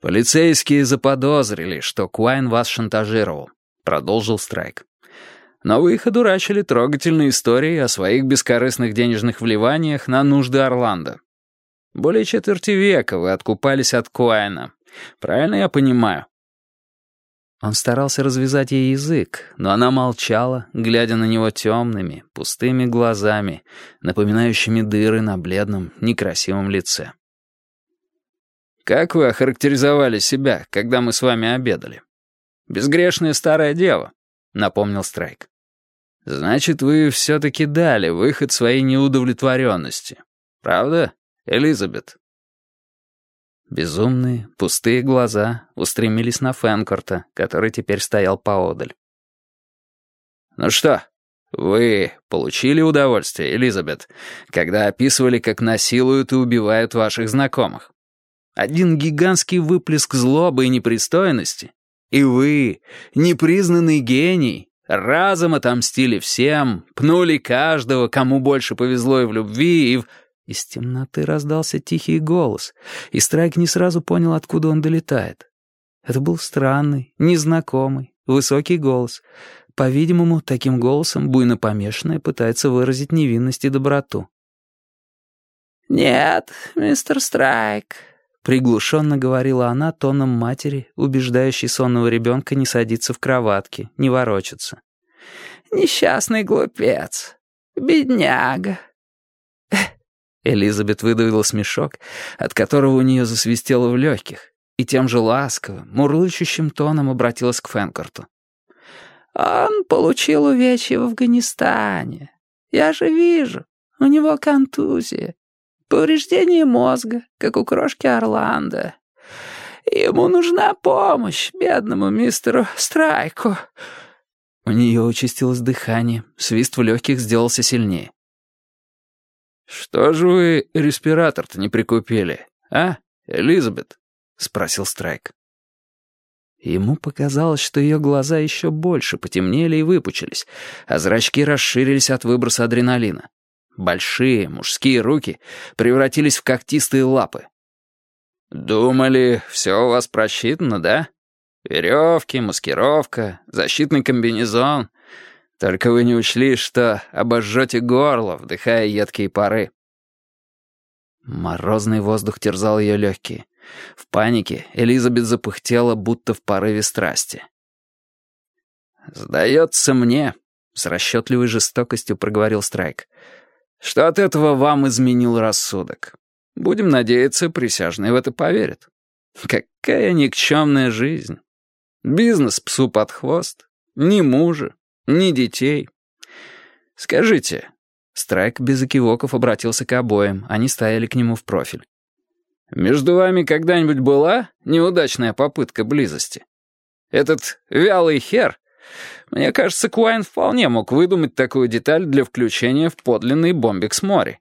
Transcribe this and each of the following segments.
«Полицейские заподозрили, что Куайн вас шантажировал», — продолжил Страйк. «Но вы их одурачили трогательной историей о своих бескорыстных денежных вливаниях на нужды Орландо. Более четверти века вы откупались от Куайна. Правильно я понимаю?» Он старался развязать ей язык, но она молчала, глядя на него темными, пустыми глазами, напоминающими дыры на бледном, некрасивом лице. «Как вы охарактеризовали себя, когда мы с вами обедали?» «Безгрешная старая дева», — напомнил Страйк. «Значит, вы все-таки дали выход своей неудовлетворенности. Правда, Элизабет?» Безумные, пустые глаза устремились на Фэнкорта, который теперь стоял поодаль. «Ну что, вы получили удовольствие, Элизабет, когда описывали, как насилуют и убивают ваших знакомых? Один гигантский выплеск злобы и непристойности. И вы, непризнанный гений, разом отомстили всем, пнули каждого, кому больше повезло и в любви, и в... Из темноты раздался тихий голос, и Страйк не сразу понял, откуда он долетает. Это был странный, незнакомый, высокий голос. По-видимому, таким голосом буйно помешанная пытается выразить невинность и доброту. «Нет, мистер Страйк», — приглушенно говорила она тоном матери, убеждающей сонного ребенка не садиться в кроватке, не ворочаться. «Несчастный глупец, бедняга». Элизабет выдавила смешок, от которого у нее засвистело в легких, и тем же ласковым, мурлычущим тоном обратилась к Фэнкорту. «Он получил увечья в Афганистане. Я же вижу, у него контузия, повреждение мозга, как у крошки Орландо. Ему нужна помощь, бедному мистеру Страйку». У нее участилось дыхание, свист в легких сделался сильнее. «Что же вы респиратор-то не прикупили, а, Элизабет?» — спросил Страйк. Ему показалось, что ее глаза еще больше потемнели и выпучились, а зрачки расширились от выброса адреналина. Большие мужские руки превратились в когтистые лапы. «Думали, все у вас просчитано, да? Веревки, маскировка, защитный комбинезон — только вы не учли, что обожжете горло, вдыхая едкие пары. Морозный воздух терзал ее легкие. В панике Элизабет запыхтела, будто в порыве страсти. «Сдается мне», — с расчетливой жестокостью проговорил Страйк, «что от этого вам изменил рассудок. Будем надеяться, присяжные в это поверят. Какая никчемная жизнь. Бизнес псу под хвост, ни мужа, ни детей. Скажите...» Страйк без экивоков обратился к обоим, они стояли к нему в профиль. «Между вами когда-нибудь была неудачная попытка близости? Этот вялый хер... Мне кажется, Куайн вполне мог выдумать такую деталь для включения в подлинный бомбик мори».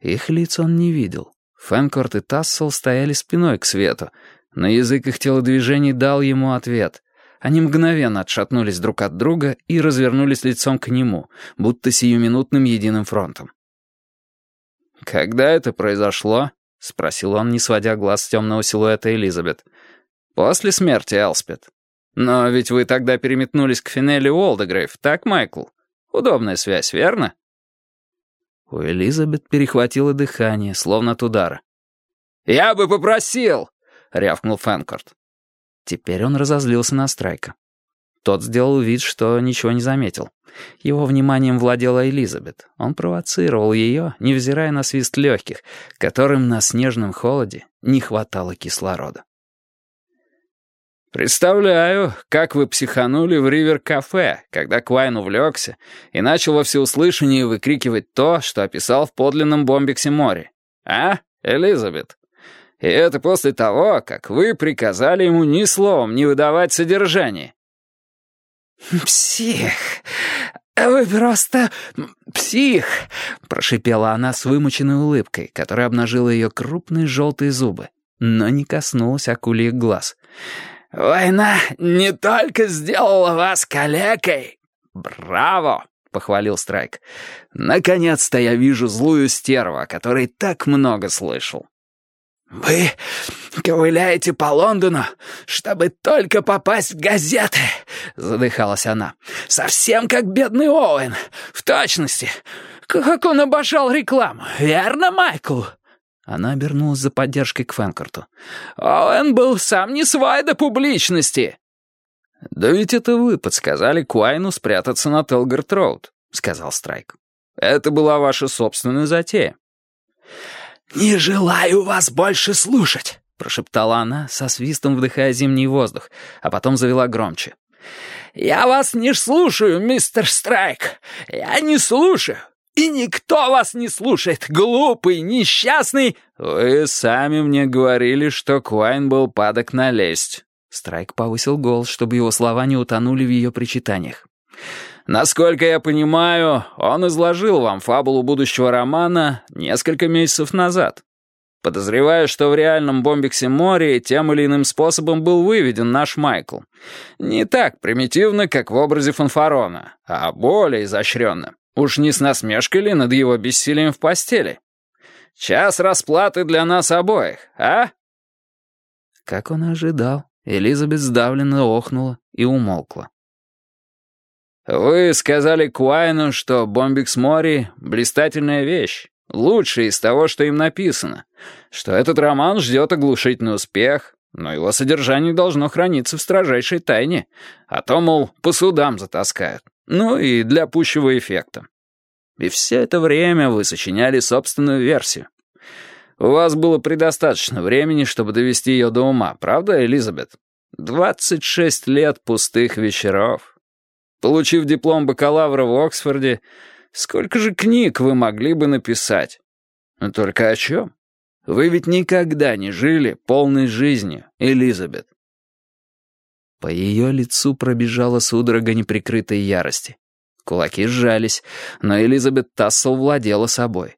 Их лиц он не видел. Фэнкорт и Тассел стояли спиной к свету, но язык их телодвижений дал ему ответ. Они мгновенно отшатнулись друг от друга и развернулись лицом к нему, будто сиюминутным единым фронтом. «Когда это произошло?» — спросил он, не сводя глаз с темного силуэта Элизабет. «После смерти Элспет. Но ведь вы тогда переметнулись к Финелли Уолдегрейв, так, Майкл? Удобная связь, верно?» У Элизабет перехватило дыхание, словно от удара. «Я бы попросил!» — рявкнул Фэнкорт. Теперь он разозлился на Страйка. Тот сделал вид, что ничего не заметил. Его вниманием владела Элизабет. Он провоцировал ее, невзирая на свист легких, которым на снежном холоде не хватало кислорода. «Представляю, как вы психанули в Ривер-кафе, когда Квайн увлекся и начал во всеуслышание выкрикивать то, что описал в подлинном бомбиксе море. А, Элизабет?» И это после того, как вы приказали ему ни словом не выдавать содержание». «Псих! Вы просто псих!» — прошипела она с вымученной улыбкой, которая обнажила ее крупные желтые зубы, но не коснулась акульих глаз. «Война не только сделала вас калекой! Браво!» — похвалил Страйк. «Наконец-то я вижу злую стерву, о которой так много слышал. «Вы ковыляете по Лондону, чтобы только попасть в газеты», — задыхалась она. «Совсем как бедный Оуэн, в точности. Как он обожал рекламу, верно, Майкл?» Она обернулась за поддержкой к Фэнкорту. «Оуэн был сам не свой до публичности». «Да ведь это вы подсказали Куайну спрятаться на Телгард-Роуд», — сказал Страйк. «Это была ваша собственная затея». «Не желаю вас больше слушать», — прошептала она, со свистом вдыхая зимний воздух, а потом завела громче. «Я вас не слушаю, мистер Страйк. Я не слушаю. И никто вас не слушает, глупый, несчастный...» «Вы сами мне говорили, что Куайн был падок на лесть». Страйк повысил голос, чтобы его слова не утонули в ее причитаниях. Насколько я понимаю, он изложил вам фабулу будущего романа несколько месяцев назад. Подозреваю, что в реальном Бомбиксе море тем или иным способом был выведен наш Майкл. Не так примитивно, как в образе фанфарона, а более изощренно. Уж не с насмешкой ли над его бессилием в постели? Час расплаты для нас обоих, а? Как он ожидал, Элизабет сдавленно охнула и умолкла. «Вы сказали Куайну, что Бомбикс Мори — блистательная вещь, лучшая из того, что им написано, что этот роман ждет оглушительный успех, но его содержание должно храниться в строжайшей тайне, а то, мол, по судам затаскают, ну и для пущего эффекта. И все это время вы сочиняли собственную версию. У вас было предостаточно времени, чтобы довести ее до ума, правда, Элизабет? Двадцать шесть лет пустых вечеров». Получив диплом бакалавра в Оксфорде, сколько же книг вы могли бы написать? Но только о чем? Вы ведь никогда не жили полной жизнью, Элизабет. По ее лицу пробежала судорога неприкрытой ярости. Кулаки сжались, но Элизабет Тассел владела собой.